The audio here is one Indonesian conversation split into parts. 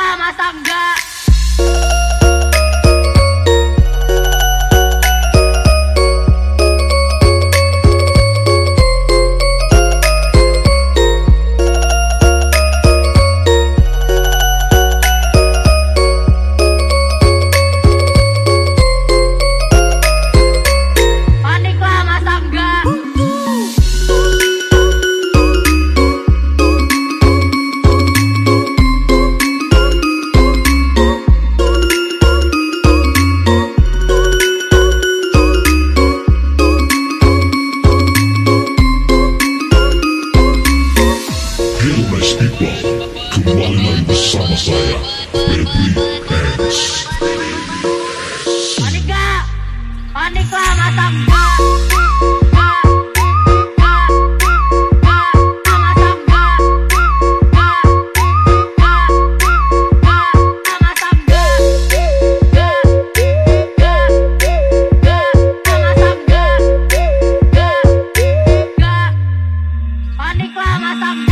lah masa enggak Mari main bersama saya Baby X Panik lah masa?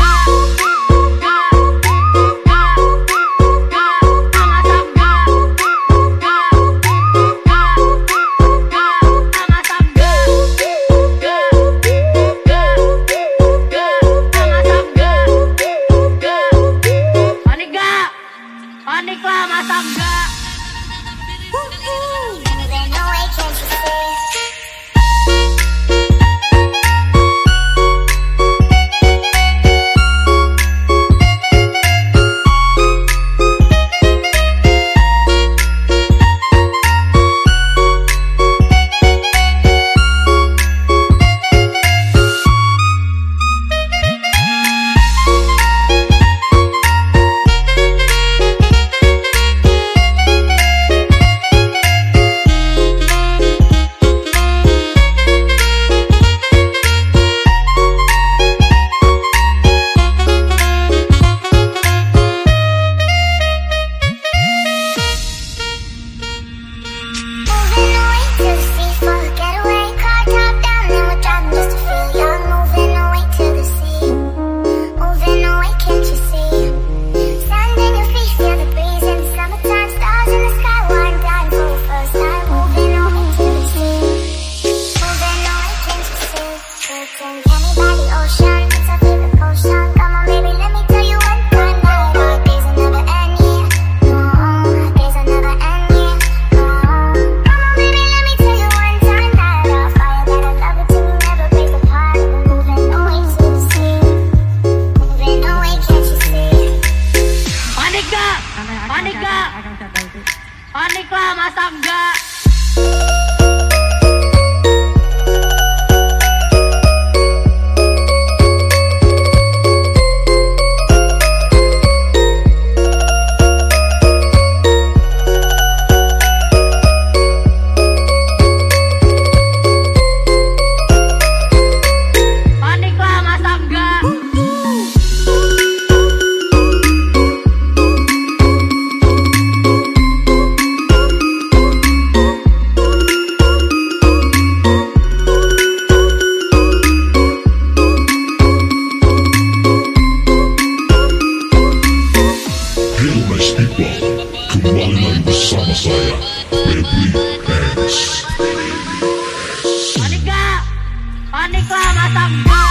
niklah masang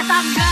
I'm good.